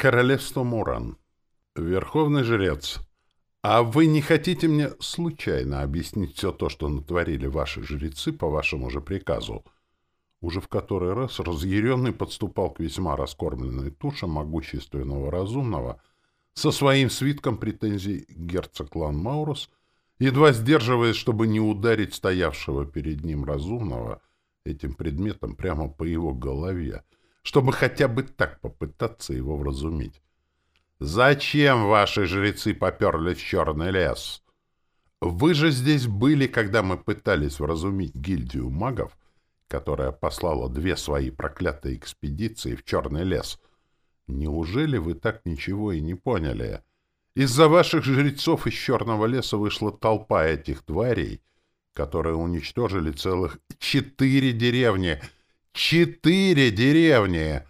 Королевство Муран. Верховный жрец. А вы не хотите мне случайно объяснить все то, что натворили ваши жрецы по вашему же приказу? Уже в который раз разъяренный подступал к весьма раскормленной туше могущественного разумного со своим свитком претензий герцог Лан Маурус, едва сдерживаясь, чтобы не ударить стоявшего перед ним разумного этим предметом прямо по его голове, чтобы хотя бы так попытаться его вразумить. «Зачем ваши жрецы поперли в черный лес? Вы же здесь были, когда мы пытались вразумить гильдию магов, которая послала две свои проклятые экспедиции в черный лес. Неужели вы так ничего и не поняли? Из-за ваших жрецов из черного леса вышла толпа этих тварей, которые уничтожили целых четыре деревни — Четыре деревни!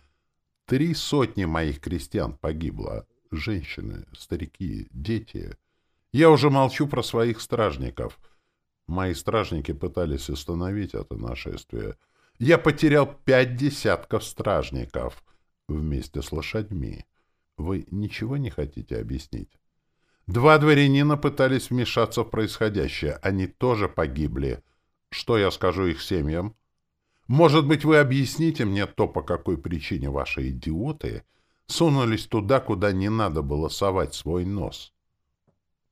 Три сотни моих крестьян погибло. Женщины, старики, дети. Я уже молчу про своих стражников. Мои стражники пытались остановить это нашествие. Я потерял пять десятков стражников вместе с лошадьми. Вы ничего не хотите объяснить? Два дворянина пытались вмешаться в происходящее. Они тоже погибли. Что я скажу их семьям? Может быть, вы объясните мне то, по какой причине ваши идиоты сунулись туда, куда не надо было совать свой нос.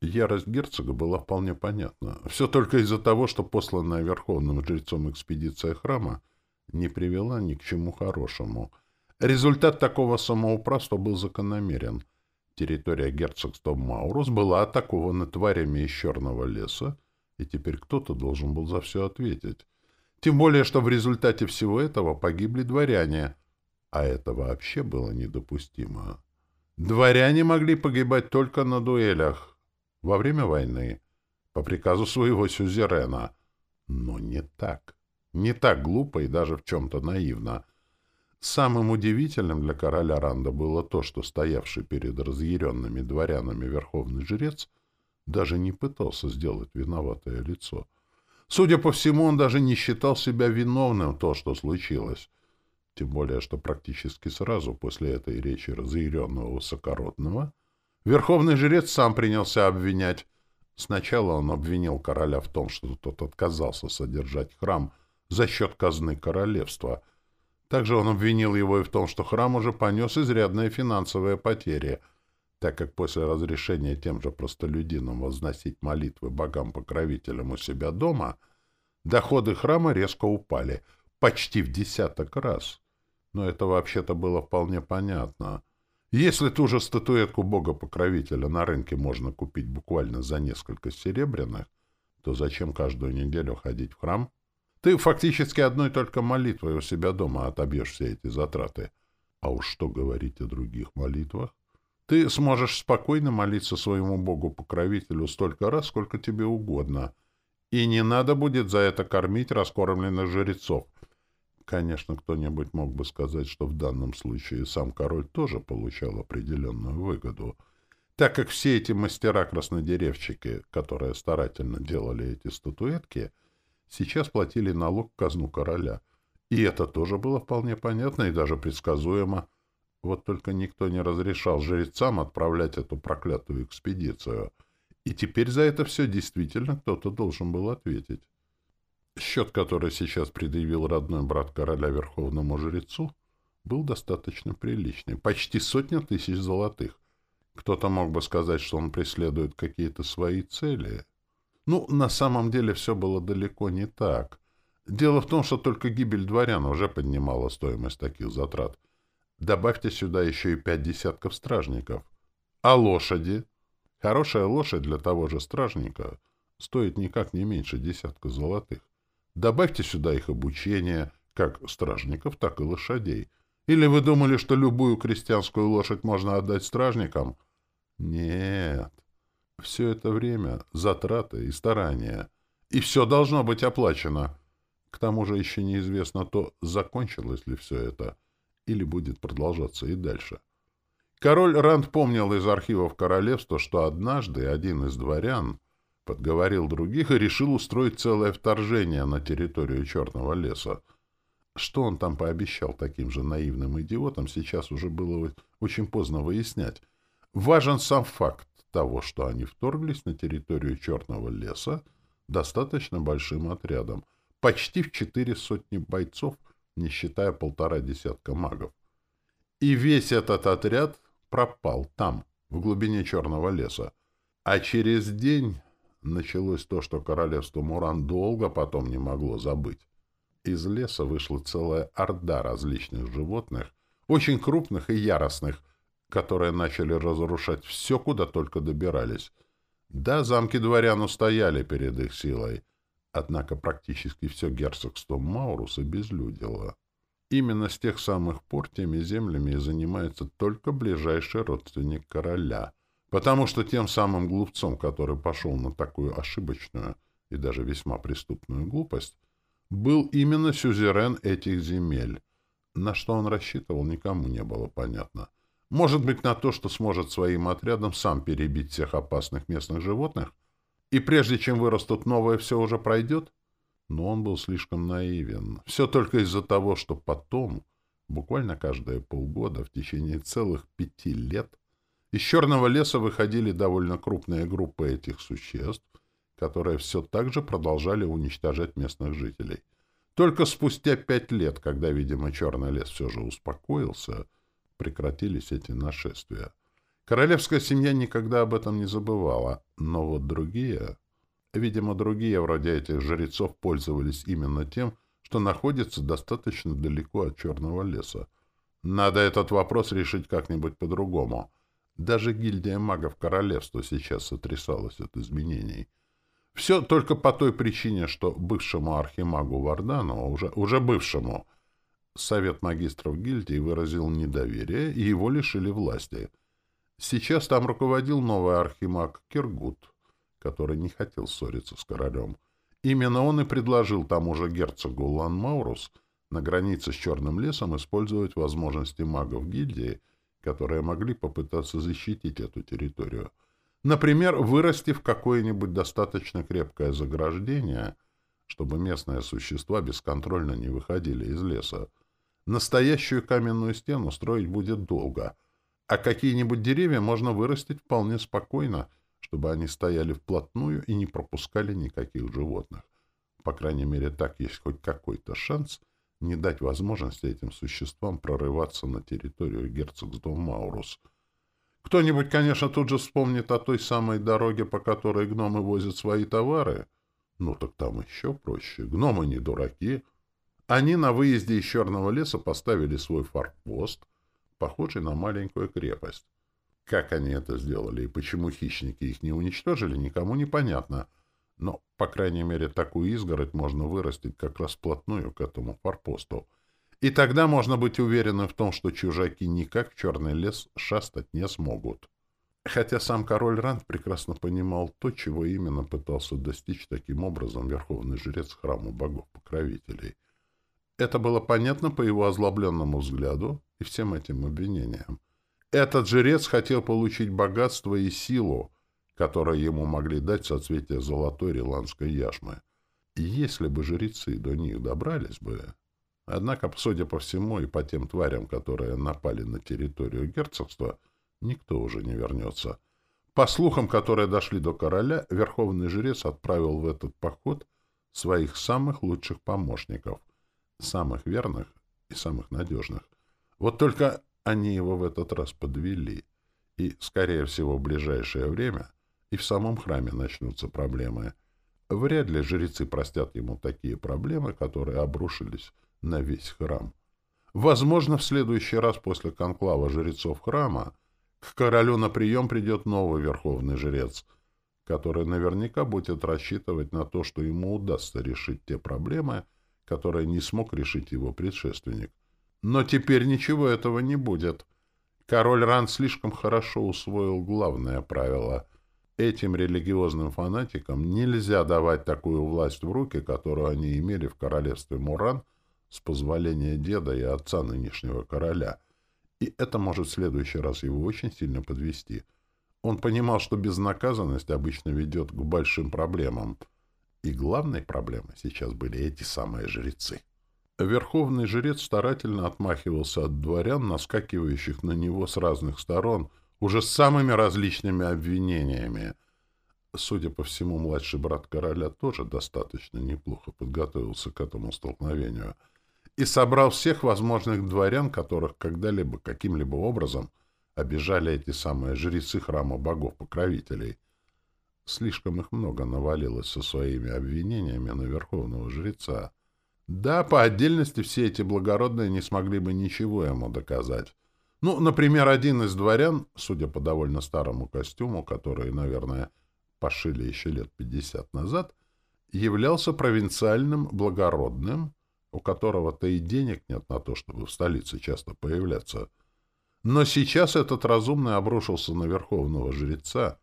Ярость герцога была вполне понятна. Все только из-за того, что посланная верховным жрецом экспедиция храма не привела ни к чему хорошему. Результат такого самоуправства был закономерен. Территория герцогства Маурус была атакована тварями из черного леса, и теперь кто-то должен был за все ответить. Тем более, что в результате всего этого погибли дворяне. А это вообще было недопустимо. Дворяне могли погибать только на дуэлях, во время войны, по приказу своего сюзерена. Но не так. Не так глупо и даже в чем-то наивно. Самым удивительным для короля Ранда было то, что стоявший перед разъяренными дворянами верховный жрец даже не пытался сделать виноватое лицо — Судя по всему, он даже не считал себя виновным в то, что случилось. Тем более, что практически сразу после этой речи разъяренного высокородного верховный жрец сам принялся обвинять. Сначала он обвинил короля в том, что тот отказался содержать храм за счет казны королевства. Также он обвинил его и в том, что храм уже понес изрядные финансовые потери — так как после разрешения тем же простолюдинам возносить молитвы богам-покровителям у себя дома, доходы храма резко упали, почти в десяток раз. Но это вообще-то было вполне понятно. Если ту же статуэтку бога-покровителя на рынке можно купить буквально за несколько серебряных, то зачем каждую неделю ходить в храм? Ты фактически одной только молитвой у себя дома отобьешь все эти затраты. А уж что говорить о других молитвах? Ты сможешь спокойно молиться своему Богу-покровителю столько раз, сколько тебе угодно. И не надо будет за это кормить раскормленных жрецов. Конечно, кто-нибудь мог бы сказать, что в данном случае сам король тоже получал определенную выгоду, так как все эти мастера-краснодеревщики, которые старательно делали эти статуэтки, сейчас платили налог в казну короля. И это тоже было вполне понятно и даже предсказуемо. Вот только никто не разрешал жрецам отправлять эту проклятую экспедицию. И теперь за это все действительно кто-то должен был ответить. Счет, который сейчас предъявил родной брат короля верховному жрецу, был достаточно приличный. Почти сотня тысяч золотых. Кто-то мог бы сказать, что он преследует какие-то свои цели. Ну, на самом деле все было далеко не так. Дело в том, что только гибель дворян уже поднимала стоимость таких затрат. Добавьте сюда еще и пять десятков стражников. А лошади? Хорошая лошадь для того же стражника стоит никак не меньше десятка золотых. Добавьте сюда их обучение, как стражников, так и лошадей. Или вы думали, что любую крестьянскую лошадь можно отдать стражникам? Нет. Все это время затраты и старания. И все должно быть оплачено. К тому же еще неизвестно то, закончилось ли все это — или будет продолжаться и дальше. Король Ранд помнил из архивов королевства, что однажды один из дворян подговорил других и решил устроить целое вторжение на территорию Черного леса. Что он там пообещал таким же наивным идиотам, сейчас уже было очень поздно выяснять. Важен сам факт того, что они вторглись на территорию Черного леса достаточно большим отрядом, почти в четыре сотни бойцов, не считая полтора десятка магов. И весь этот отряд пропал там, в глубине Черного леса. А через день началось то, что королевство Муран долго потом не могло забыть. Из леса вышла целая орда различных животных, очень крупных и яростных, которые начали разрушать все, куда только добирались. Да, замки дворян устояли перед их силой, однако практически все герцогство Мауруса безлюдило. Именно с тех самых пор теми землями и занимается только ближайший родственник короля, потому что тем самым глупцом, который пошел на такую ошибочную и даже весьма преступную глупость, был именно сюзерен этих земель. На что он рассчитывал, никому не было понятно. Может быть, на то, что сможет своим отрядом сам перебить всех опасных местных животных? И прежде чем вырастут новые, все уже пройдет? Но он был слишком наивен. Все только из-за того, что потом, буквально каждые полгода, в течение целых пяти лет, из черного леса выходили довольно крупные группы этих существ, которые все так же продолжали уничтожать местных жителей. Только спустя пять лет, когда, видимо, черный лес все же успокоился, прекратились эти нашествия. Королевская семья никогда об этом не забывала, но вот другие... Видимо, другие вроде этих жрецов пользовались именно тем, что находится достаточно далеко от Черного леса. Надо этот вопрос решить как-нибудь по-другому. Даже гильдия магов королевства сейчас сотрясалась от изменений. Все только по той причине, что бывшему архимагу Вардану, уже, уже бывшему, Совет магистров гильдии выразил недоверие, и его лишили власти. Сейчас там руководил новый архимаг Киргут который не хотел ссориться с королем. Именно он и предложил тому же герцогу Лан-Маурус на границе с Черным лесом использовать возможности магов гильдии, которые могли попытаться защитить эту территорию. Например, вырастив какое-нибудь достаточно крепкое заграждение, чтобы местные существа бесконтрольно не выходили из леса. Настоящую каменную стену строить будет долго, а какие-нибудь деревья можно вырастить вполне спокойно — чтобы они стояли вплотную и не пропускали никаких животных. По крайней мере, так есть хоть какой-то шанс не дать возможности этим существам прорываться на территорию герцогства Маурус. Кто-нибудь, конечно, тут же вспомнит о той самой дороге, по которой гномы возят свои товары. Ну, так там еще проще. Гномы не дураки. Они на выезде из Черного леса поставили свой форпост, похожий на маленькую крепость. Как они это сделали и почему хищники их не уничтожили, никому не понятно. Но, по крайней мере, такую изгородь можно вырастить как раз вплотную к этому форпосту. И тогда можно быть уверенным в том, что чужаки никак в черный лес шастать не смогут. Хотя сам король Ранд прекрасно понимал то, чего именно пытался достичь таким образом верховный жрец храма богов-покровителей. Это было понятно по его озлобленному взгляду и всем этим обвинениям. Этот жрец хотел получить богатство и силу, которые ему могли дать соцветия золотой риландской яшмы. И если бы жрецы до них добрались бы... Однако, судя по всему, и по тем тварям, которые напали на территорию герцогства, никто уже не вернется. По слухам, которые дошли до короля, верховный жрец отправил в этот поход своих самых лучших помощников, самых верных и самых надежных. Вот только они его в этот раз подвели, и, скорее всего, в ближайшее время и в самом храме начнутся проблемы. Вряд ли жрецы простят ему такие проблемы, которые обрушились на весь храм. Возможно, в следующий раз после конклава жрецов храма к королю на прием придет новый верховный жрец, который наверняка будет рассчитывать на то, что ему удастся решить те проблемы, которые не смог решить его предшественник. Но теперь ничего этого не будет. Король Ран слишком хорошо усвоил главное правило. Этим религиозным фанатикам нельзя давать такую власть в руки, которую они имели в королевстве Муран с позволения деда и отца нынешнего короля. И это может в следующий раз его очень сильно подвести. Он понимал, что безнаказанность обычно ведет к большим проблемам. И главной проблемой сейчас были эти самые жрецы. Верховный жрец старательно отмахивался от дворян, наскакивающих на него с разных сторон, уже с самыми различными обвинениями. Судя по всему, младший брат короля тоже достаточно неплохо подготовился к этому столкновению и собрал всех возможных дворян, которых когда-либо каким-либо образом обижали эти самые жрецы храма богов-покровителей. Слишком их много навалилось со своими обвинениями на верховного жреца. Да, по отдельности все эти благородные не смогли бы ничего ему доказать. Ну, например, один из дворян, судя по довольно старому костюму, который, наверное, пошили еще лет пятьдесят назад, являлся провинциальным благородным, у которого-то и денег нет на то, чтобы в столице часто появляться. Но сейчас этот разумный обрушился на верховного жреца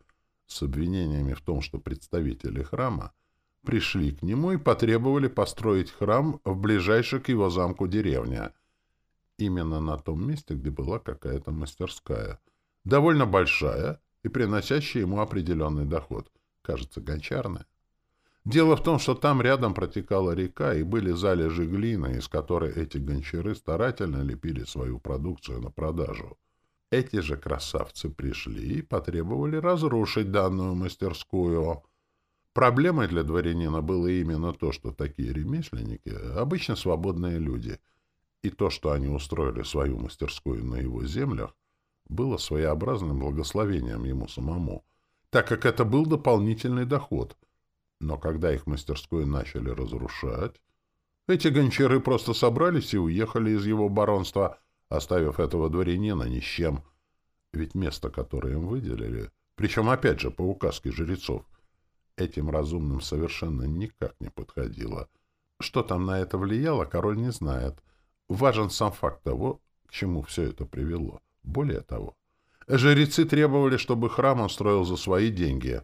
с обвинениями в том, что представители храма пришли к нему и потребовали построить храм в ближайшей к его замку деревне. Именно на том месте, где была какая-то мастерская. Довольно большая и приносящая ему определенный доход. Кажется, гончарная. Дело в том, что там рядом протекала река и были залежи глины, из которой эти гончары старательно лепили свою продукцию на продажу. Эти же красавцы пришли и потребовали разрушить данную мастерскую — Проблемой для дворянина было именно то, что такие ремесленники — обычно свободные люди, и то, что они устроили свою мастерскую на его землях, было своеобразным благословением ему самому, так как это был дополнительный доход. Но когда их мастерскую начали разрушать, эти гончары просто собрались и уехали из его баронства, оставив этого дворянина ни с чем. Ведь место, которое им выделили, причем опять же по указке жрецов, этим разумным совершенно никак не подходило. Что там на это влияло, король не знает. Важен сам факт того, к чему все это привело. Более того, жрецы требовали, чтобы храм он строил за свои деньги.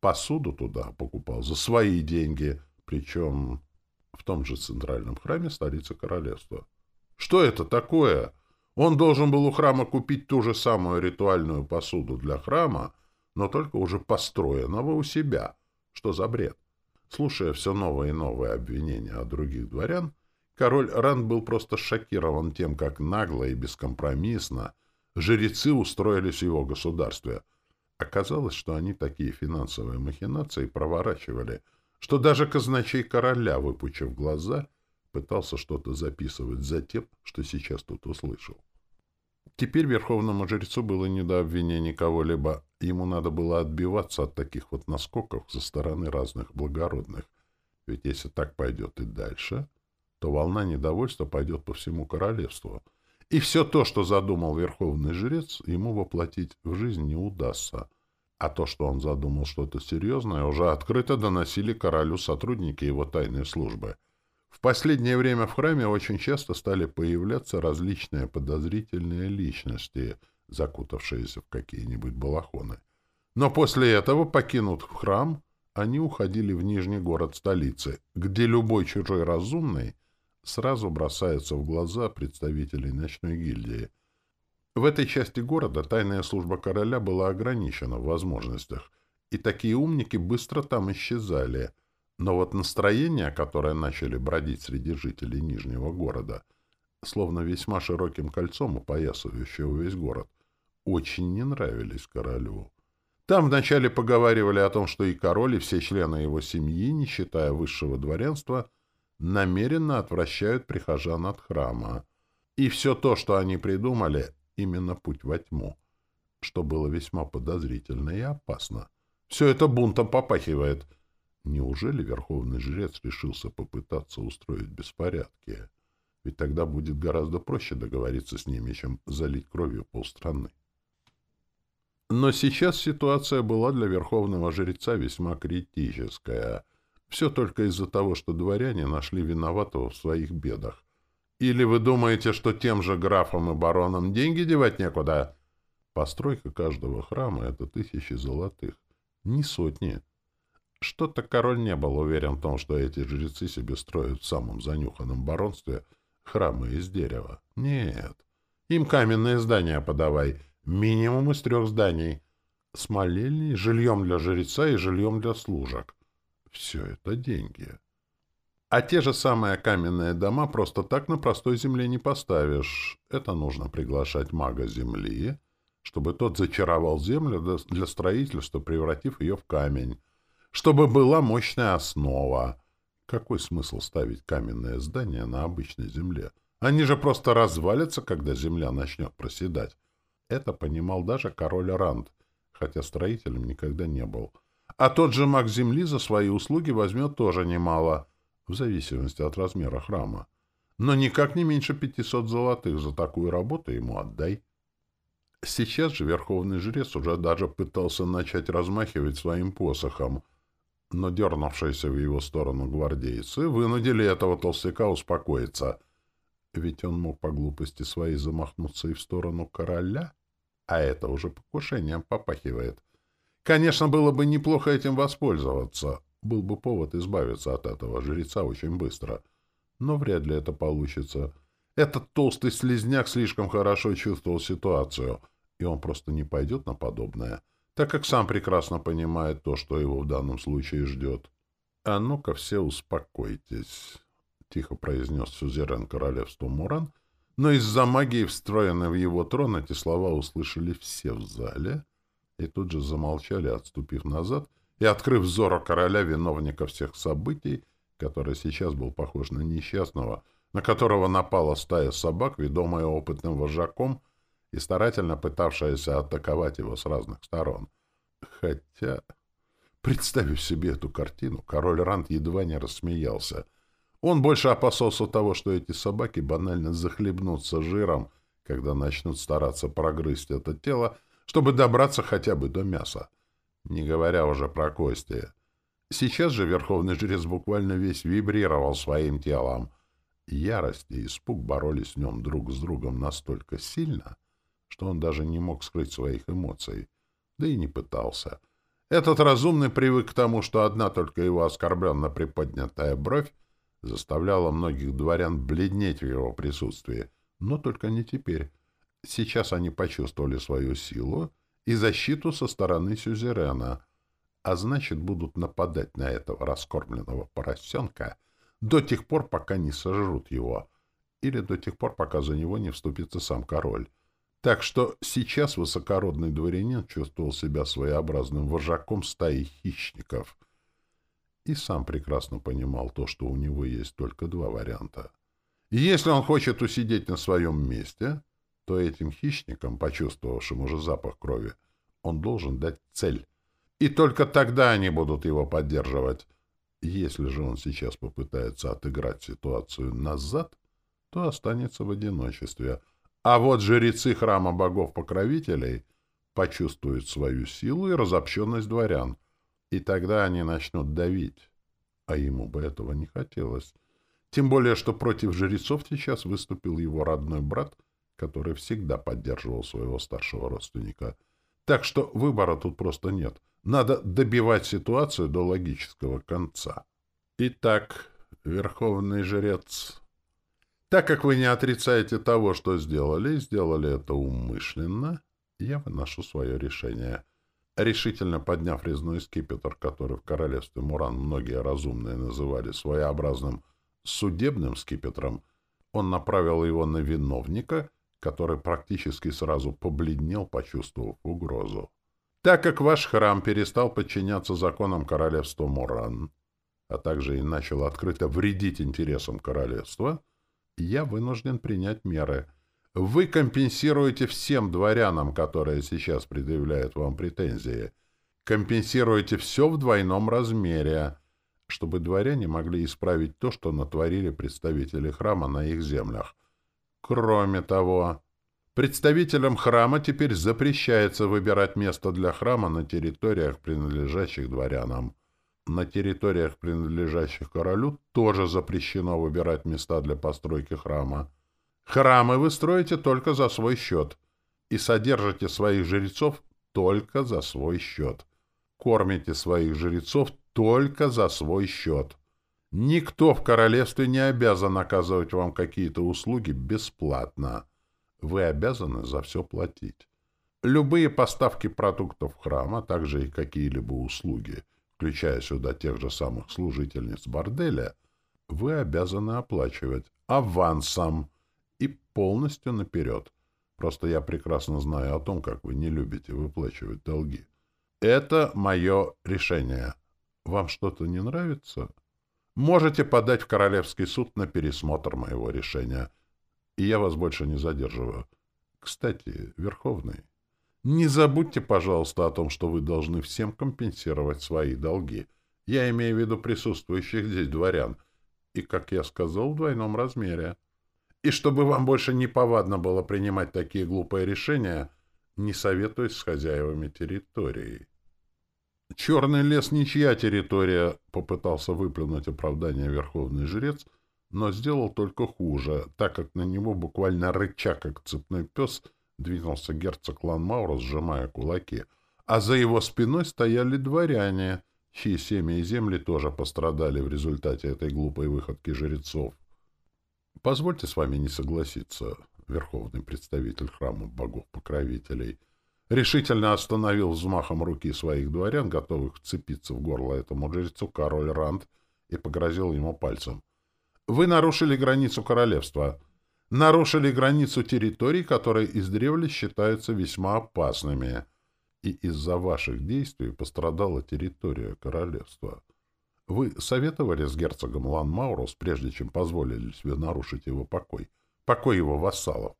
Посуду туда покупал за свои деньги, причем в том же центральном храме столицы королевства. Что это такое? Он должен был у храма купить ту же самую ритуальную посуду для храма, но только уже построенного у себя. Что за бред? Слушая все новые и новые обвинения от других дворян, король Ранд был просто шокирован тем, как нагло и бескомпромиссно жрецы устроились в его государстве. Оказалось, что они такие финансовые махинации проворачивали, что даже казначей короля, выпучив глаза, пытался что-то записывать за тем, что сейчас тут услышал. Теперь верховному жрецу было не до обвинений кого-либо. Ему надо было отбиваться от таких вот наскоков со стороны разных благородных. Ведь если так пойдет и дальше, то волна недовольства пойдет по всему королевству. И все то, что задумал верховный жрец, ему воплотить в жизнь не удастся. А то, что он задумал что-то серьезное, уже открыто доносили королю сотрудники его тайной службы — в последнее время в храме очень часто стали появляться различные подозрительные личности, закутавшиеся в какие-нибудь балахоны. Но после этого, покинув храм, они уходили в Нижний город столицы, где любой чужой разумный сразу бросается в глаза представителей ночной гильдии. В этой части города тайная служба короля была ограничена в возможностях, и такие умники быстро там исчезали — но вот настроения, которые начали бродить среди жителей Нижнего города, словно весьма широким кольцом упоясывающего весь город, очень не нравились королю. Там вначале поговаривали о том, что и король, и все члены его семьи, не считая высшего дворянства, намеренно отвращают прихожан от храма. И все то, что они придумали, именно путь во тьму, что было весьма подозрительно и опасно. Все это бунтом попахивает — Неужели верховный жрец решился попытаться устроить беспорядки? Ведь тогда будет гораздо проще договориться с ними, чем залить кровью полстраны. Но сейчас ситуация была для верховного жреца весьма критическая. Все только из-за того, что дворяне нашли виноватого в своих бедах. Или вы думаете, что тем же графам и баронам деньги девать некуда? Постройка каждого храма — это тысячи золотых. Не сотни. Что-то король не был уверен в том, что эти жрецы себе строят в самом занюханном баронстве храмы из дерева. Нет. Им каменные здания подавай. Минимум из трех зданий. С молельней, жильем для жреца и жильем для служек. Все это деньги. А те же самые каменные дома просто так на простой земле не поставишь. Это нужно приглашать мага земли, чтобы тот зачаровал землю для строительства, превратив ее в камень, чтобы была мощная основа. Какой смысл ставить каменное здание на обычной земле? Они же просто развалятся, когда земля начнет проседать. Это понимал даже король Ранд, хотя строителем никогда не был. А тот же маг земли за свои услуги возьмет тоже немало, в зависимости от размера храма. Но никак не меньше пятисот золотых за такую работу ему отдай. Сейчас же верховный жрец уже даже пытался начать размахивать своим посохом, но дернувшиеся в его сторону гвардейцы вынудили этого толстяка успокоиться, ведь он мог по глупости своей замахнуться и в сторону короля, а это уже покушением попахивает. Конечно, было бы неплохо этим воспользоваться, был бы повод избавиться от этого жреца очень быстро, но вряд ли это получится. Этот толстый слезняк слишком хорошо чувствовал ситуацию, и он просто не пойдет на подобное, так как сам прекрасно понимает то, что его в данном случае ждет. «А ну-ка все успокойтесь», — тихо произнес сюзерен королевства Муран, но из-за магии, встроенной в его трон, эти слова услышали все в зале и тут же замолчали, отступив назад и открыв взору короля виновника всех событий, который сейчас был похож на несчастного, на которого напала стая собак, ведомая опытным вожаком и старательно пытавшаяся атаковать его с разных сторон. Хотя, представив себе эту картину, король Рант едва не рассмеялся. Он больше опасался того, что эти собаки банально захлебнутся жиром, когда начнут стараться прогрызть это тело, чтобы добраться хотя бы до мяса, не говоря уже про кости. Сейчас же верховный жрец буквально весь вибрировал своим телом. Ярость и испуг боролись в нем друг с другом настолько сильно, что он даже не мог скрыть своих эмоций, да и не пытался. Этот разумный привык к тому, что одна только его оскорбленно приподнятая бровь заставляла многих дворян бледнеть в его присутствии, но только не теперь. Сейчас они почувствовали свою силу и защиту со стороны сюзерена, а значит, будут нападать на этого раскормленного поросенка до тех пор, пока не сожрут его, или до тех пор, пока за него не вступится сам король. Так что сейчас высокородный дворянин чувствовал себя своеобразным вожаком стаи хищников и сам прекрасно понимал то, что у него есть только два варианта. Если он хочет усидеть на своем месте, то этим хищникам, почувствовавшим уже запах крови, он должен дать цель. И только тогда они будут его поддерживать. Если же он сейчас попытается отыграть ситуацию назад, то останется в одиночестве. А вот жрецы храма богов-покровителей почувствуют свою силу и разобщенность дворян. И тогда они начнут давить. А ему бы этого не хотелось. Тем более, что против жрецов сейчас выступил его родной брат, который всегда поддерживал своего старшего родственника. Так что выбора тут просто нет. Надо добивать ситуацию до логического конца. Итак, верховный жрец, так как вы не отрицаете того, что сделали, сделали это умышленно, я выношу свое решение. Решительно подняв резной скипетр, который в королевстве Муран многие разумные называли своеобразным судебным скипетром, он направил его на виновника который практически сразу побледнел, почувствовав угрозу. Так как ваш храм перестал подчиняться законам королевства Муран, а также и начал открыто вредить интересам королевства, я вынужден принять меры. Вы компенсируете всем дворянам, которые сейчас предъявляют вам претензии, компенсируете все в двойном размере, чтобы дворяне могли исправить то, что натворили представители храма на их землях — Кроме того, представителям храма теперь запрещается выбирать место для храма на территориях, принадлежащих дворянам. На территориях, принадлежащих королю, тоже запрещено выбирать места для постройки храма. Храмы вы строите только за свой счет и содержите своих жрецов только за свой счет. Кормите своих жрецов только за свой счет. Никто в королевстве не обязан оказывать вам какие-то услуги бесплатно. Вы обязаны за все платить. Любые поставки продуктов храма, также и какие-либо услуги, включая сюда тех же самых служительниц борделя, вы обязаны оплачивать авансом и полностью наперед. Просто я прекрасно знаю о том, как вы не любите выплачивать долги. Это мое решение. Вам что-то не нравится? Можете подать в Королевский суд на пересмотр моего решения. И я вас больше не задерживаю. Кстати, Верховный, не забудьте, пожалуйста, о том, что вы должны всем компенсировать свои долги. Я имею в виду присутствующих здесь дворян. И, как я сказал, в двойном размере. И чтобы вам больше не повадно было принимать такие глупые решения, не советуюсь с хозяевами территории. «Черный лес — ничья территория», — попытался выплюнуть оправдание верховный жрец, но сделал только хуже, так как на него буквально рыча, как цепной пес, двинулся герцог Ланмаура, сжимая кулаки, а за его спиной стояли дворяне, чьи семьи и земли тоже пострадали в результате этой глупой выходки жрецов. «Позвольте с вами не согласиться», — верховный представитель храма богов-покровителей — решительно остановил взмахом руки своих дворян, готовых вцепиться в горло этому жрецу, король Ранд, и погрозил ему пальцем. «Вы нарушили границу королевства, нарушили границу территорий, которые издревле считаются весьма опасными, и из-за ваших действий пострадала территория королевства. Вы советовали с герцогом Ланмаурус, прежде чем позволили себе нарушить его покой, покой его вассалов?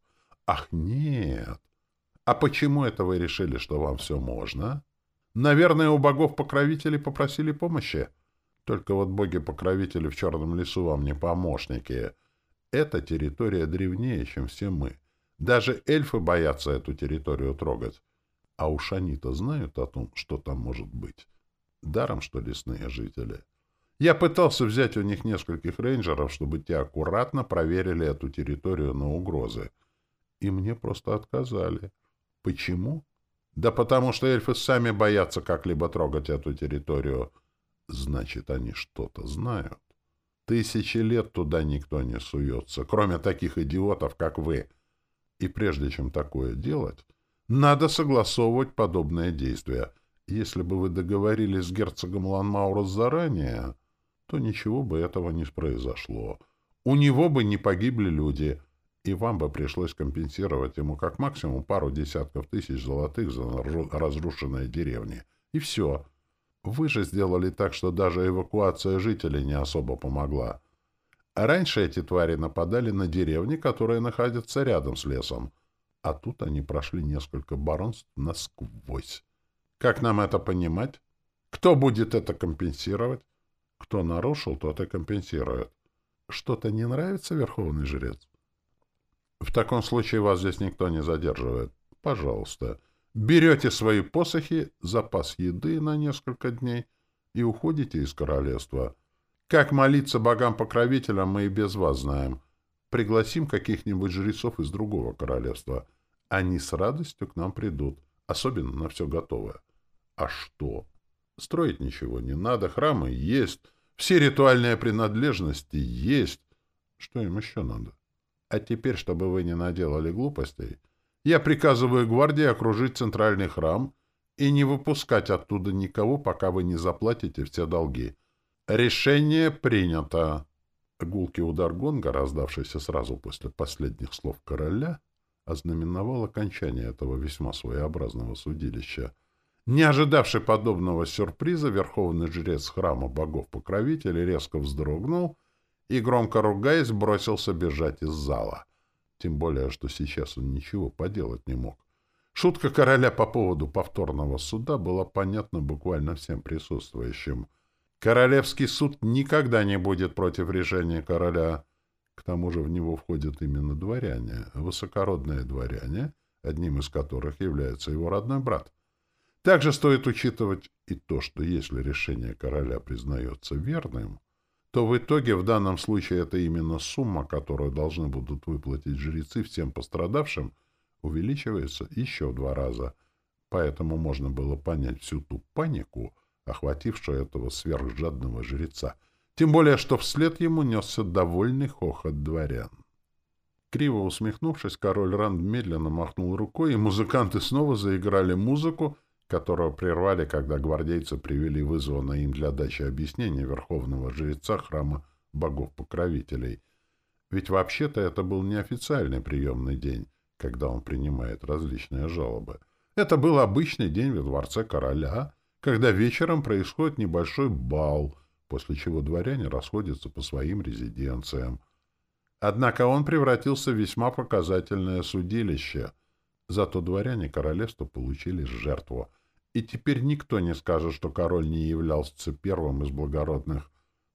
Ах, нет!» А почему это вы решили, что вам все можно? Наверное, у богов-покровителей попросили помощи. Только вот боги-покровители в Черном лесу вам не помощники. Эта территория древнее, чем все мы. Даже эльфы боятся эту территорию трогать. А уж они-то знают о том, что там может быть. Даром, что лесные жители. Я пытался взять у них нескольких рейнджеров, чтобы те аккуратно проверили эту территорию на угрозы. И мне просто отказали. Почему? Да потому что эльфы сами боятся как-либо трогать эту территорию. Значит, они что-то знают. Тысячи лет туда никто не суется, кроме таких идиотов, как вы. И прежде чем такое делать, надо согласовывать подобные действия. Если бы вы договорились с герцогом Ланмаурос заранее, то ничего бы этого не произошло. У него бы не погибли люди, и вам бы пришлось компенсировать ему как максимум пару десятков тысяч золотых за разрушенные деревни. И все. Вы же сделали так, что даже эвакуация жителей не особо помогла. А раньше эти твари нападали на деревни, которые находятся рядом с лесом. А тут они прошли несколько баронств насквозь. Как нам это понимать? Кто будет это компенсировать? Кто нарушил, тот и компенсирует. Что-то не нравится, верховный жрец? В таком случае вас здесь никто не задерживает. Пожалуйста, берете свои посохи, запас еды на несколько дней и уходите из королевства. Как молиться богам-покровителям мы и без вас знаем. Пригласим каких-нибудь жрецов из другого королевства. Они с радостью к нам придут, особенно на все готовое. А что? Строить ничего не надо, храмы есть, все ритуальные принадлежности есть. Что им еще надо? А теперь, чтобы вы не наделали глупостей, я приказываю гвардии окружить центральный храм и не выпускать оттуда никого, пока вы не заплатите все долги. Решение принято. Гулкий удар гонга, раздавшийся сразу после последних слов короля, ознаменовал окончание этого весьма своеобразного судилища. Не ожидавший подобного сюрприза, верховный жрец храма богов-покровителей резко вздрогнул и, громко ругаясь, бросился бежать из зала. Тем более, что сейчас он ничего поделать не мог. Шутка короля по поводу повторного суда была понятна буквально всем присутствующим. Королевский суд никогда не будет против решения короля. К тому же в него входят именно дворяне, высокородные дворяне, одним из которых является его родной брат. Также стоит учитывать и то, что если решение короля признается верным, то в итоге в данном случае это именно сумма, которую должны будут выплатить жрецы всем пострадавшим, увеличивается еще в два раза. Поэтому можно было понять всю ту панику, охватившую этого сверхжадного жреца. Тем более, что вслед ему несся довольный хохот дворян. Криво усмехнувшись, король Ранд медленно махнул рукой, и музыканты снова заиграли музыку, которого прервали, когда гвардейцы привели вызванное им для дачи объяснения верховного жреца храма богов-покровителей. Ведь вообще-то это был неофициальный приемный день, когда он принимает различные жалобы. Это был обычный день во дворце короля, когда вечером происходит небольшой бал, после чего дворяне расходятся по своим резиденциям. Однако он превратился в весьма показательное судилище. Зато дворяне королевства получили жертву. И теперь никто не скажет, что король не являлся первым из благородных.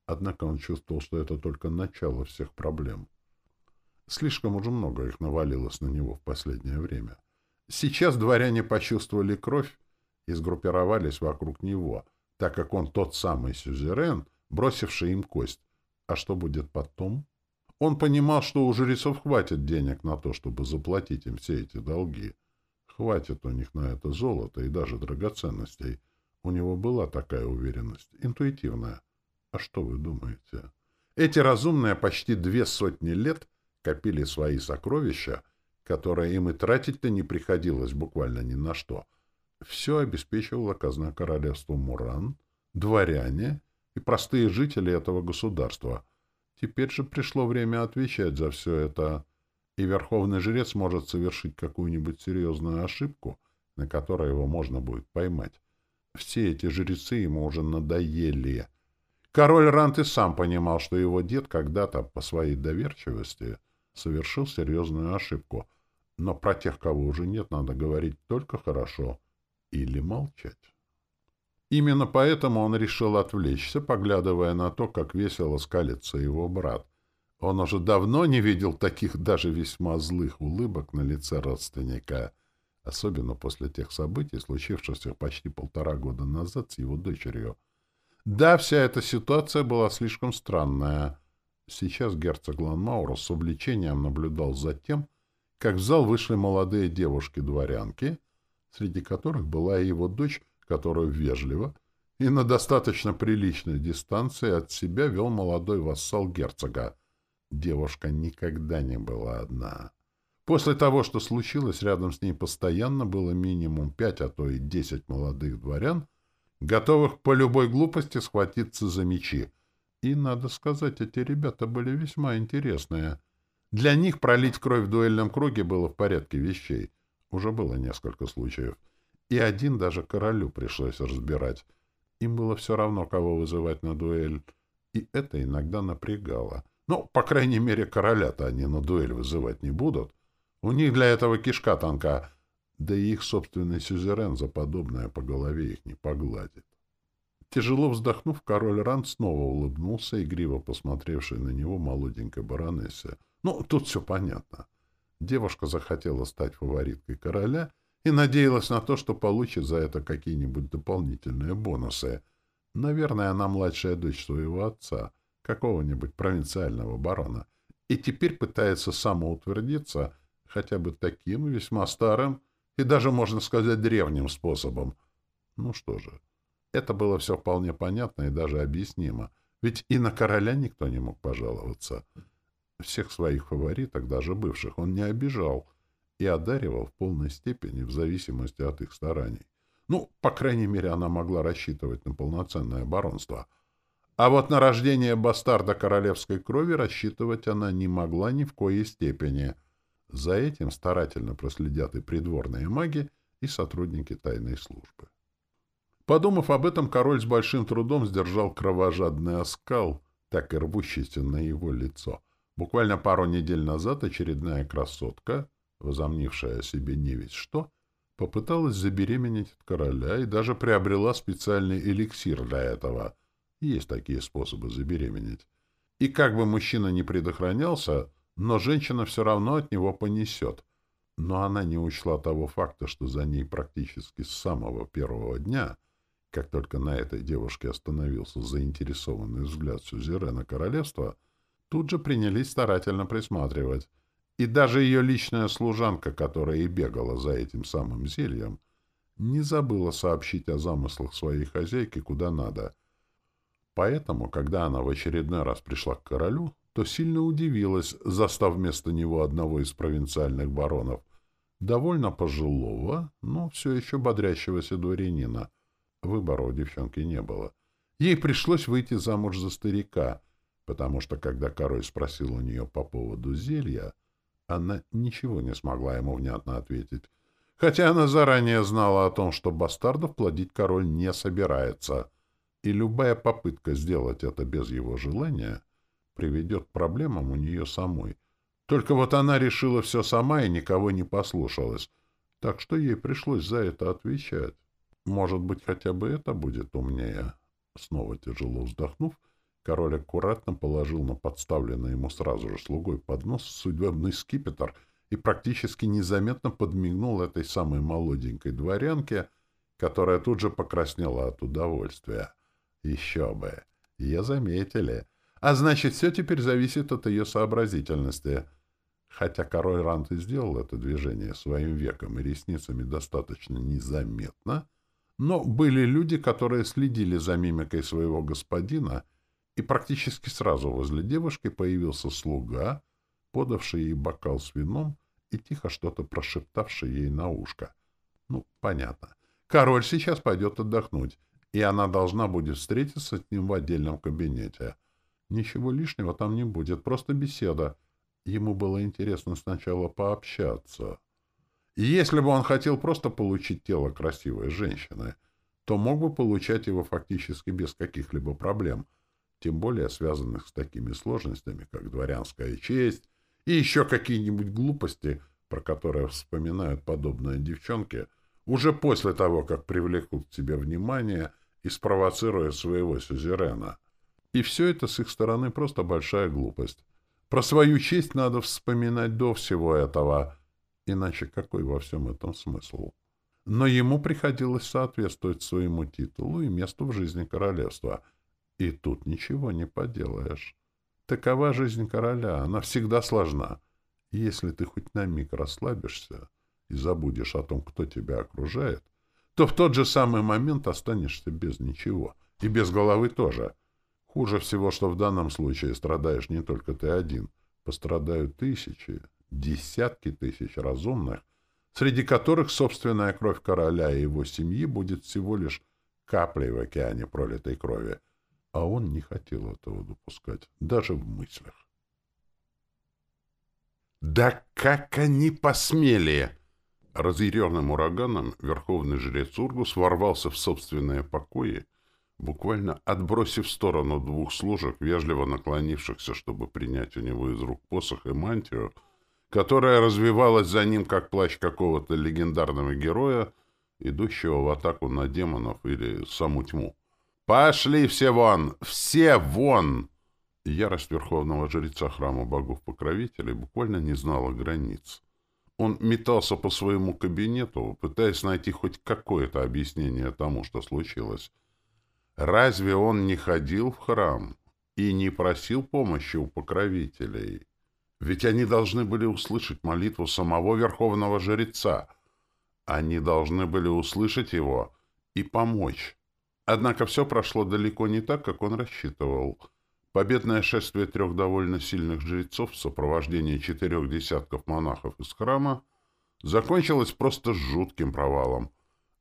Однако он чувствовал, что это только начало всех проблем. Слишком уже много их навалилось на него в последнее время. Сейчас дворяне почувствовали кровь и сгруппировались вокруг него, так как он тот самый сюзерен, бросивший им кость. А что будет потом? Он понимал, что у жрецов хватит денег на то, чтобы заплатить им все эти долги. Хватит у них на это золота и даже драгоценностей. У него была такая уверенность, интуитивная. А что вы думаете? Эти разумные почти две сотни лет копили свои сокровища, которые им и тратить-то не приходилось буквально ни на что. Все обеспечивала казна королевства Муран, дворяне и простые жители этого государства — Теперь же пришло время отвечать за все это, и верховный жрец может совершить какую-нибудь серьезную ошибку, на которой его можно будет поймать. Все эти жрецы ему уже надоели. Король Рант и сам понимал, что его дед когда-то по своей доверчивости совершил серьезную ошибку, но про тех, кого уже нет, надо говорить только хорошо или молчать. Именно поэтому он решил отвлечься, поглядывая на то, как весело скалится его брат. Он уже давно не видел таких даже весьма злых улыбок на лице родственника, особенно после тех событий, случившихся почти полтора года назад с его дочерью. Да, вся эта ситуация была слишком странная. Сейчас герцог Ланмаурус с увлечением наблюдал за тем, как в зал вышли молодые девушки-дворянки, среди которых была и его дочь, которую вежливо и на достаточно приличной дистанции от себя вел молодой вассал герцога. Девушка никогда не была одна. После того, что случилось, рядом с ней постоянно было минимум пять, а то и десять молодых дворян, готовых по любой глупости схватиться за мечи. И, надо сказать, эти ребята были весьма интересные. Для них пролить кровь в дуэльном круге было в порядке вещей. Уже было несколько случаев — и один даже королю пришлось разбирать. Им было все равно, кого вызывать на дуэль. И это иногда напрягало. Ну, по крайней мере, короля-то они на дуэль вызывать не будут. У них для этого кишка тонка. Да и их собственный сюзерен за подобное по голове их не погладит. Тяжело вздохнув, король Ран снова улыбнулся, игриво посмотревший на него молоденькой баронессе. Ну, тут все понятно. Девушка захотела стать фавориткой короля — и надеялась на то, что получит за это какие-нибудь дополнительные бонусы. Наверное, она младшая дочь своего отца, какого-нибудь провинциального барона, и теперь пытается самоутвердиться хотя бы таким весьма старым и даже, можно сказать, древним способом. Ну что же, это было все вполне понятно и даже объяснимо, ведь и на короля никто не мог пожаловаться. Всех своих фавориток, даже бывших, он не обижал — и одаривал в полной степени в зависимости от их стараний. Ну, по крайней мере, она могла рассчитывать на полноценное баронство. А вот на рождение бастарда королевской крови рассчитывать она не могла ни в коей степени. За этим старательно проследят и придворные маги, и сотрудники тайной службы. Подумав об этом, король с большим трудом сдержал кровожадный оскал, так и рвущийся на его лицо. Буквально пару недель назад очередная красотка — возомнившая о себе не весь что, попыталась забеременеть от короля и даже приобрела специальный эликсир для этого. Есть такие способы забеременеть. И как бы мужчина не предохранялся, но женщина все равно от него понесет. Но она не учла того факта, что за ней практически с самого первого дня, как только на этой девушке остановился заинтересованный взгляд сюзерена королевства, тут же принялись старательно присматривать. И даже ее личная служанка, которая и бегала за этим самым зельем, не забыла сообщить о замыслах своей хозяйки куда надо. Поэтому, когда она в очередной раз пришла к королю, то сильно удивилась, застав вместо него одного из провинциальных баронов, довольно пожилого, но все еще бодрящегося дворянина. Выбора у девчонки не было. Ей пришлось выйти замуж за старика, потому что, когда король спросил у нее по поводу зелья, она ничего не смогла ему внятно ответить, хотя она заранее знала о том, что бастардов плодить король не собирается, и любая попытка сделать это без его желания приведет к проблемам у нее самой. Только вот она решила все сама и никого не послушалась, так что ей пришлось за это отвечать. Может быть, хотя бы это будет умнее. Снова тяжело вздохнув, король аккуратно положил на подставленный ему сразу же слугой поднос судебный скипетр и практически незаметно подмигнул этой самой молоденькой дворянке, которая тут же покраснела от удовольствия. Еще бы! Ее заметили. А значит, все теперь зависит от ее сообразительности. Хотя король Рант и сделал это движение своим веком и ресницами достаточно незаметно, но были люди, которые следили за мимикой своего господина, и практически сразу возле девушки появился слуга, подавший ей бокал с вином и тихо что-то прошептавший ей на ушко. Ну, понятно. Король сейчас пойдет отдохнуть, и она должна будет встретиться с ним в отдельном кабинете. Ничего лишнего там не будет, просто беседа. Ему было интересно сначала пообщаться. И если бы он хотел просто получить тело красивой женщины, то мог бы получать его фактически без каких-либо проблем, тем более связанных с такими сложностями, как дворянская честь и еще какие-нибудь глупости, про которые вспоминают подобные девчонки, уже после того, как привлекут к себе внимание и спровоцируют своего сюзерена. И все это с их стороны просто большая глупость. Про свою честь надо вспоминать до всего этого — Иначе какой во всем этом смысл? Но ему приходилось соответствовать своему титулу и месту в жизни королевства. И тут ничего не поделаешь. Такова жизнь короля, она всегда сложна. Если ты хоть на миг расслабишься и забудешь о том, кто тебя окружает, то в тот же самый момент останешься без ничего. И без головы тоже. Хуже всего, что в данном случае страдаешь не только ты один. Пострадают тысячи, десятки тысяч разумных, среди которых собственная кровь короля и его семьи будет всего лишь каплей в океане пролитой крови. А он не хотел этого допускать, даже в мыслях. «Да как они посмели!» Разъяренным ураганом верховный жрец Ургус ворвался в собственные покои, буквально отбросив в сторону двух служек, вежливо наклонившихся, чтобы принять у него из рук посох и мантию, которая развивалась за ним, как плащ какого-то легендарного героя, идущего в атаку на демонов или саму тьму. «Пошли все вон! Все вон!» Ярость верховного жреца храма богов-покровителей буквально не знала границ. Он метался по своему кабинету, пытаясь найти хоть какое-то объяснение тому, что случилось. Разве он не ходил в храм и не просил помощи у покровителей? Ведь они должны были услышать молитву самого верховного жреца. Они должны были услышать его и помочь. Однако все прошло далеко не так, как он рассчитывал. Победное шествие трех довольно сильных жрецов в сопровождении четырех десятков монахов из храма закончилось просто жутким провалом.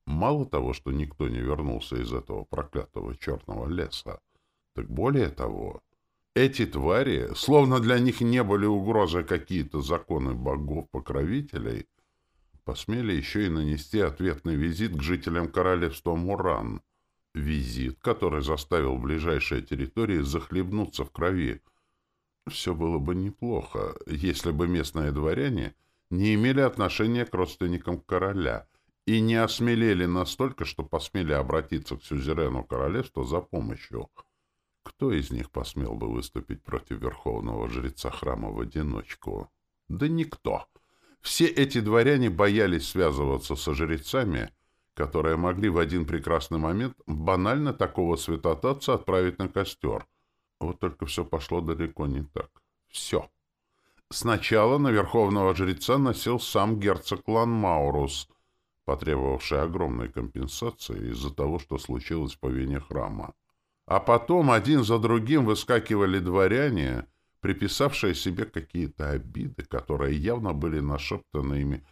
Мало того, что никто не вернулся из этого проклятого черного леса, так более того, эти твари, словно для них не были угрозой какие-то законы богов-покровителей, посмели еще и нанести ответный визит к жителям королевства Муран. Визит, который заставил ближайшие территории захлебнуться в крови. Все было бы неплохо, если бы местные дворяне не имели отношения к родственникам короля и не осмелели настолько, что посмели обратиться к сюзерену королевства за помощью — кто из них посмел бы выступить против верховного жреца храма в одиночку? Да никто. Все эти дворяне боялись связываться со жрецами, которые могли в один прекрасный момент банально такого святотатца отправить на костер. Вот только все пошло далеко не так. Все. Сначала на верховного жреца носил сам герцог Ланмаурус, потребовавший огромной компенсации из-за того, что случилось по вине храма. А потом один за другим выскакивали дворяне, приписавшие себе какие-то обиды, которые явно были нашептаны ими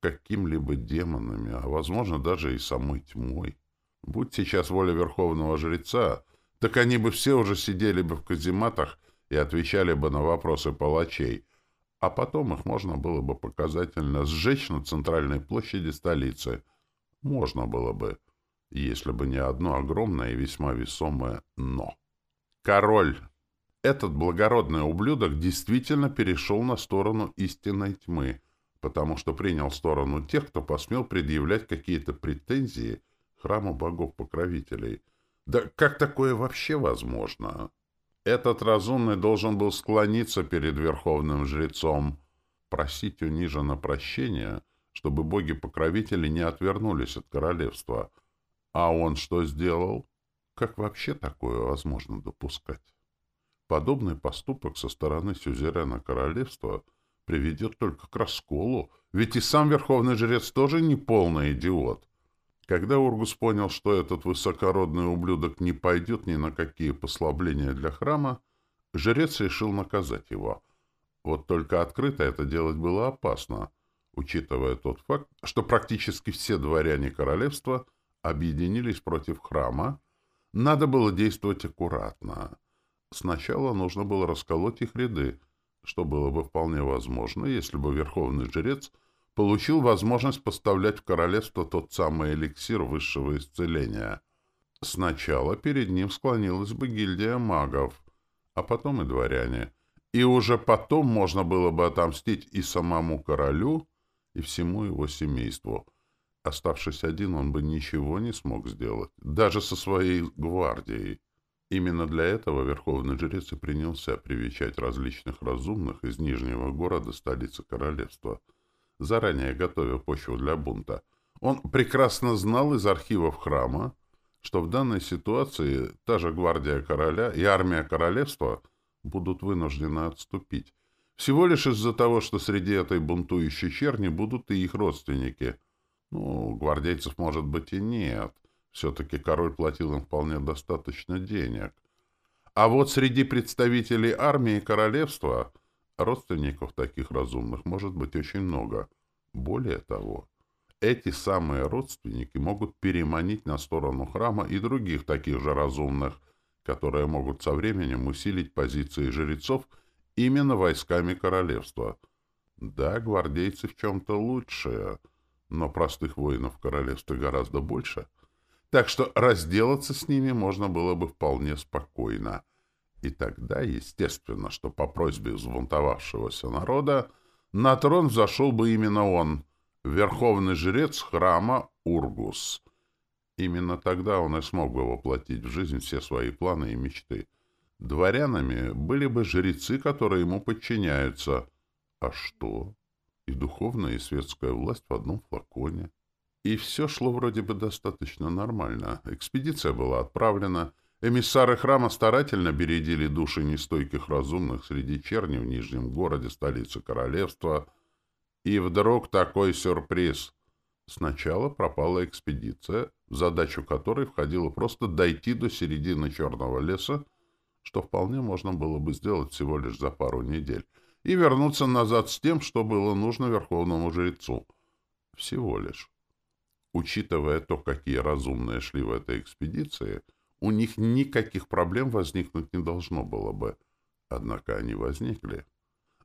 каким-либо демонами, а, возможно, даже и самой тьмой. Будь сейчас воля верховного жреца, так они бы все уже сидели бы в казематах и отвечали бы на вопросы палачей, а потом их можно было бы показательно сжечь на центральной площади столицы. Можно было бы, если бы не одно огромное и весьма весомое «но». Король! Этот благородный ублюдок действительно перешел на сторону истинной тьмы, потому что принял сторону тех, кто посмел предъявлять какие-то претензии храму богов-покровителей. Да как такое вообще возможно? Этот разумный должен был склониться перед верховным жрецом, просить униженно прощения, чтобы боги-покровители не отвернулись от королевства. А он что сделал? Как вообще такое возможно допускать? Подобный поступок со стороны сюзерена королевства приведет только к расколу, ведь и сам верховный жрец тоже не полный идиот. Когда Ургус понял, что этот высокородный ублюдок не пойдет ни на какие послабления для храма, жрец решил наказать его. Вот только открыто это делать было опасно, учитывая тот факт, что практически все дворяне королевства объединились против храма, надо было действовать аккуратно. Сначала нужно было расколоть их ряды, что было бы вполне возможно, если бы верховный жрец — получил возможность поставлять в королевство тот самый эликсир высшего исцеления. Сначала перед ним склонилась бы гильдия магов, а потом и дворяне. И уже потом можно было бы отомстить и самому королю, и всему его семейству. Оставшись один, он бы ничего не смог сделать, даже со своей гвардией. Именно для этого верховный жрец и принялся привечать различных разумных из Нижнего города столицы королевства — заранее готовя почву для бунта. Он прекрасно знал из архивов храма, что в данной ситуации та же гвардия короля и армия королевства будут вынуждены отступить. Всего лишь из-за того, что среди этой бунтующей черни будут и их родственники. Ну, гвардейцев, может быть, и нет. Все-таки король платил им вполне достаточно денег. А вот среди представителей армии и королевства Родственников таких разумных может быть очень много. Более того, эти самые родственники могут переманить на сторону храма и других таких же разумных, которые могут со временем усилить позиции жрецов именно войсками королевства. Да, гвардейцы в чем-то лучшие, но простых воинов в королевстве гораздо больше. Так что разделаться с ними можно было бы вполне спокойно. И тогда, естественно, что по просьбе взбунтовавшегося народа на трон взошел бы именно он, верховный жрец храма Ургус. Именно тогда он и смог бы воплотить в жизнь все свои планы и мечты. Дворянами были бы жрецы, которые ему подчиняются. А что? И духовная, и светская власть в одном флаконе. И все шло вроде бы достаточно нормально. Экспедиция была отправлена — Эмиссары храма старательно бередили души нестойких разумных среди черни в Нижнем городе столицы королевства. И вдруг такой сюрприз. Сначала пропала экспедиция, в задачу которой входило просто дойти до середины Черного леса, что вполне можно было бы сделать всего лишь за пару недель, и вернуться назад с тем, что было нужно верховному жрецу. Всего лишь. Учитывая то, какие разумные шли в этой экспедиции — у них никаких проблем возникнуть не должно было бы. Однако они возникли.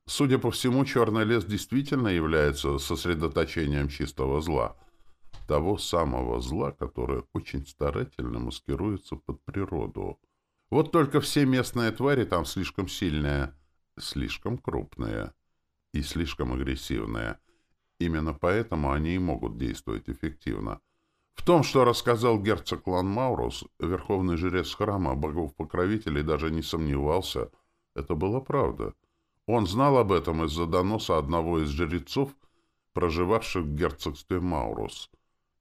Судя по всему, черный лес действительно является сосредоточением чистого зла. Того самого зла, которое очень старательно маскируется под природу. Вот только все местные твари там слишком сильные, слишком крупные и слишком агрессивные. Именно поэтому они и могут действовать эффективно. В том, что рассказал герцог Лан Маурус, верховный жрец храма богов-покровителей даже не сомневался. Это была правда. Он знал об этом из-за доноса одного из жрецов, проживавших в герцогстве Маурус.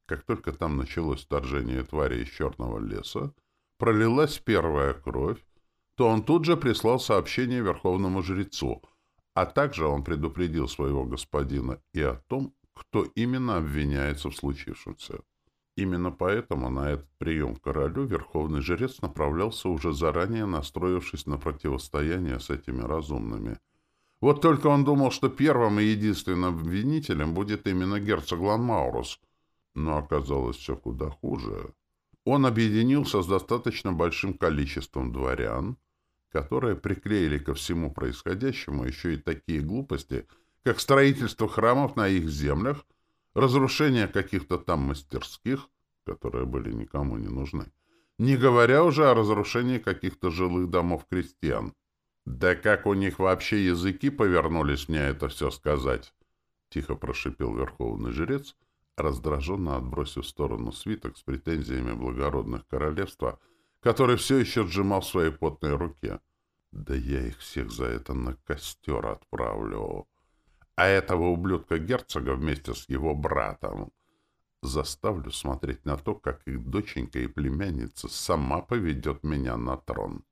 Как только там началось вторжение твари из черного леса, пролилась первая кровь, то он тут же прислал сообщение верховному жрецу, а также он предупредил своего господина и о том, кто именно обвиняется в случившемся. Именно поэтому на этот прием к королю верховный жрец направлялся уже заранее, настроившись на противостояние с этими разумными. Вот только он думал, что первым и единственным обвинителем будет именно герцог Ланмаурус. Но оказалось все куда хуже. Он объединился с достаточно большим количеством дворян, которые приклеили ко всему происходящему еще и такие глупости, как строительство храмов на их землях, разрушение каких-то там мастерских, которые были никому не нужны, не говоря уже о разрушении каких-то жилых домов крестьян. «Да как у них вообще языки повернулись мне это все сказать?» — тихо прошипел верховный жрец, раздраженно отбросив в сторону свиток с претензиями благородных королевства, который все еще сжимал в своей потной руке. «Да я их всех за это на костер отправлю. А этого ублюдка-герцога вместе с его братом заставлю смотреть на то, как их доченька и племянница сама поведет меня на трон».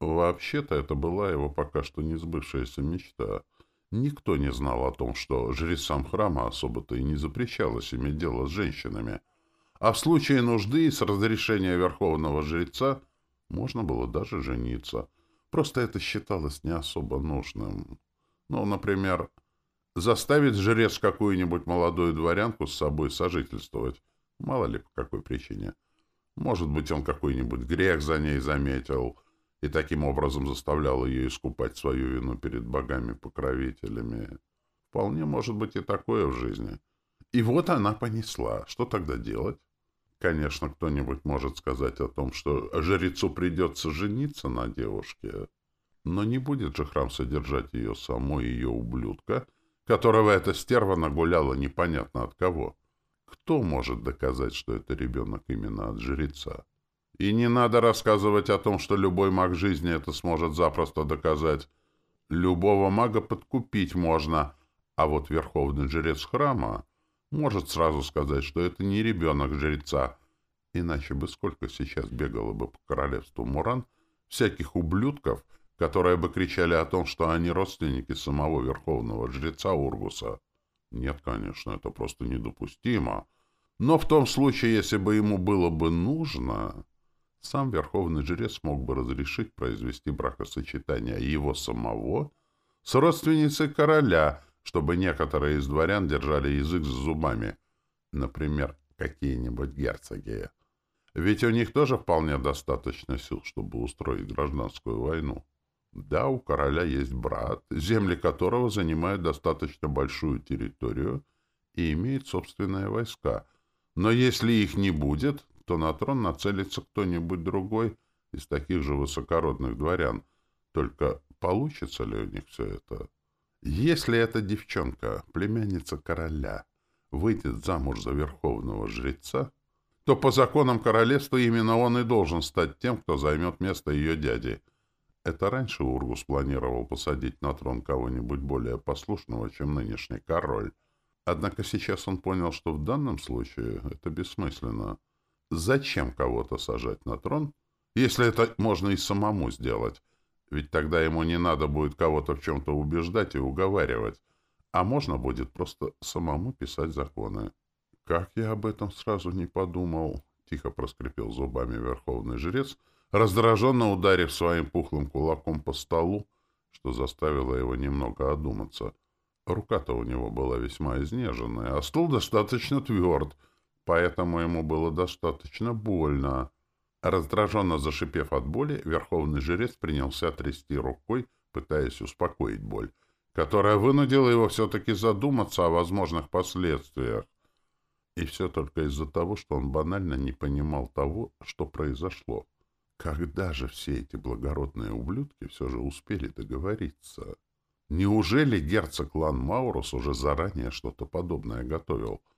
Вообще-то это была его пока что не сбывшаяся мечта. Никто не знал о том, что жрецам храма особо-то и не запрещалось иметь дело с женщинами. А в случае нужды с разрешения верховного жреца можно было даже жениться. Просто это считалось не особо нужным. Ну, например, заставить жрец какую-нибудь молодую дворянку с собой сожительствовать. Мало ли по какой причине. Может быть, он какой-нибудь грех за ней заметил — и таким образом заставлял ее искупать свою вину перед богами-покровителями. Вполне может быть и такое в жизни. И вот она понесла. Что тогда делать? Конечно, кто-нибудь может сказать о том, что жрецу придется жениться на девушке. Но не будет же храм содержать ее самой, ее ублюдка, которого эта стерва нагуляла непонятно от кого. Кто может доказать, что это ребенок именно от жреца? И не надо рассказывать о том, что любой маг жизни это сможет запросто доказать. Любого мага подкупить можно, а вот верховный жрец храма может сразу сказать, что это не ребенок жреца, иначе бы сколько сейчас бегало бы по королевству Муран всяких ублюдков, которые бы кричали о том, что они родственники самого верховного жреца Ургуса. Нет, конечно, это просто недопустимо. Но в том случае, если бы ему было бы нужно... Сам верховный жрец мог бы разрешить произвести бракосочетание его самого с родственницей короля, чтобы некоторые из дворян держали язык с зубами, например, какие-нибудь герцоги. Ведь у них тоже вполне достаточно сил, чтобы устроить гражданскую войну. Да, у короля есть брат, земли которого занимают достаточно большую территорию и имеет собственные войска. Но если их не будет, то на трон нацелится кто-нибудь другой из таких же высокородных дворян. Только получится ли у них все это? Если эта девчонка, племянница короля, выйдет замуж за верховного жреца, то по законам королевства именно он и должен стать тем, кто займет место ее дяди. Это раньше Ургус планировал посадить на трон кого-нибудь более послушного, чем нынешний король. Однако сейчас он понял, что в данном случае это бессмысленно. Зачем кого-то сажать на трон, если это можно и самому сделать? Ведь тогда ему не надо будет кого-то в чем-то убеждать и уговаривать, а можно будет просто самому писать законы. «Как я об этом сразу не подумал?» — тихо проскрипел зубами верховный жрец, раздраженно ударив своим пухлым кулаком по столу, что заставило его немного одуматься. Рука-то у него была весьма изнеженная, а стул достаточно тверд — поэтому ему было достаточно больно. Раздраженно зашипев от боли, верховный жрец принялся трясти рукой, пытаясь успокоить боль, которая вынудила его все-таки задуматься о возможных последствиях. И все только из-за того, что он банально не понимал того, что произошло. Когда же все эти благородные ублюдки все же успели договориться? Неужели герцог Лан Маурус уже заранее что-то подобное готовил? —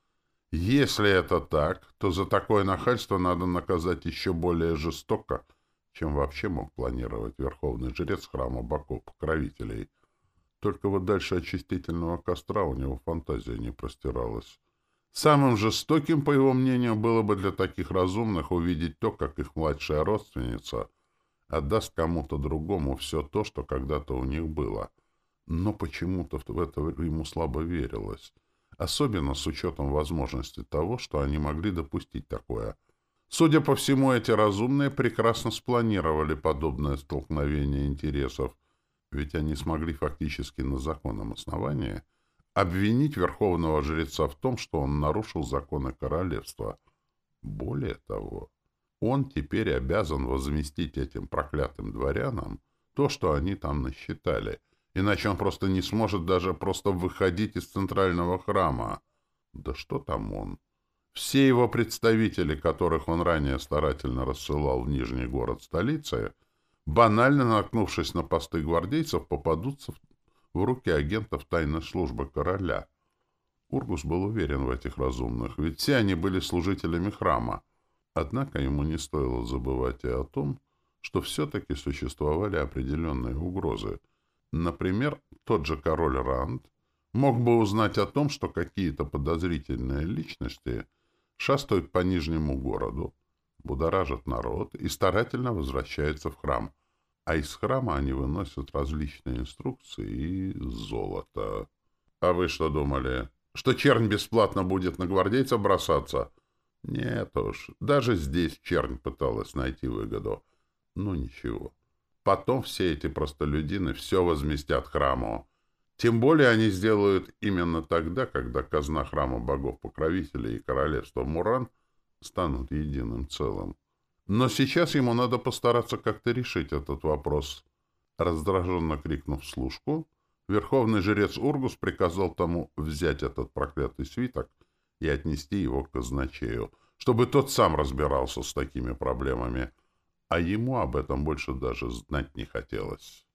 если это так, то за такое нахальство надо наказать еще более жестоко, чем вообще мог планировать верховный жрец храма богов-покровителей. Только вот дальше очистительного костра у него фантазия не простиралась. Самым жестоким, по его мнению, было бы для таких разумных увидеть то, как их младшая родственница отдаст кому-то другому все то, что когда-то у них было. Но почему-то в это ему слабо верилось особенно с учетом возможности того, что они могли допустить такое. Судя по всему, эти разумные прекрасно спланировали подобное столкновение интересов, ведь они смогли фактически на законном основании обвинить верховного жреца в том, что он нарушил законы королевства. Более того, Он теперь обязан возместить этим проклятым дворянам то, что они там насчитали, иначе он просто не сможет даже просто выходить из центрального храма. Да что там он? Все его представители, которых он ранее старательно рассылал в Нижний город столицы, банально наткнувшись на посты гвардейцев, попадутся в руки агентов тайной службы короля. Ургус был уверен в этих разумных, ведь все они были служителями храма. Однако ему не стоило забывать и о том, что все-таки существовали определенные угрозы. Например, тот же король Ранд мог бы узнать о том, что какие-то подозрительные личности шастают по Нижнему городу, будоражат народ и старательно возвращаются в храм, а из храма они выносят различные инструкции и золото. А вы что думали, что чернь бесплатно будет на гвардейцев бросаться? Нет уж, даже здесь чернь пыталась найти выгоду. Ну ничего. Потом все эти простолюдины все возместят храму. Тем более они сделают именно тогда, когда казна храма богов-покровителей и королевства Муран станут единым целым. Но сейчас ему надо постараться как-то решить этот вопрос. Раздраженно крикнув служку, верховный жрец Ургус приказал тому взять этот проклятый свиток и отнести его к казначею, чтобы тот сам разбирался с такими проблемами, а ему об этом больше даже знать не хотелось.